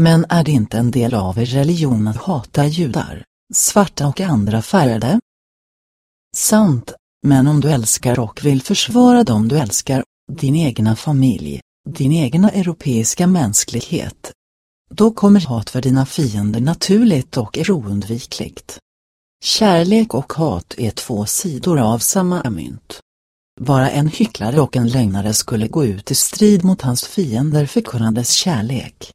Men är det inte en del av er religion att hata judar, svarta och andra färgade? Sant, men om du älskar och vill försvara dem du älskar, din egna familj, din egna europeiska mänsklighet, då kommer hat för dina fiender naturligt och är oundvikligt. Kärlek och hat är två sidor av samma mynt. Bara en hycklare och en lögnare skulle gå ut i strid mot hans fiender förkunnades kärlek.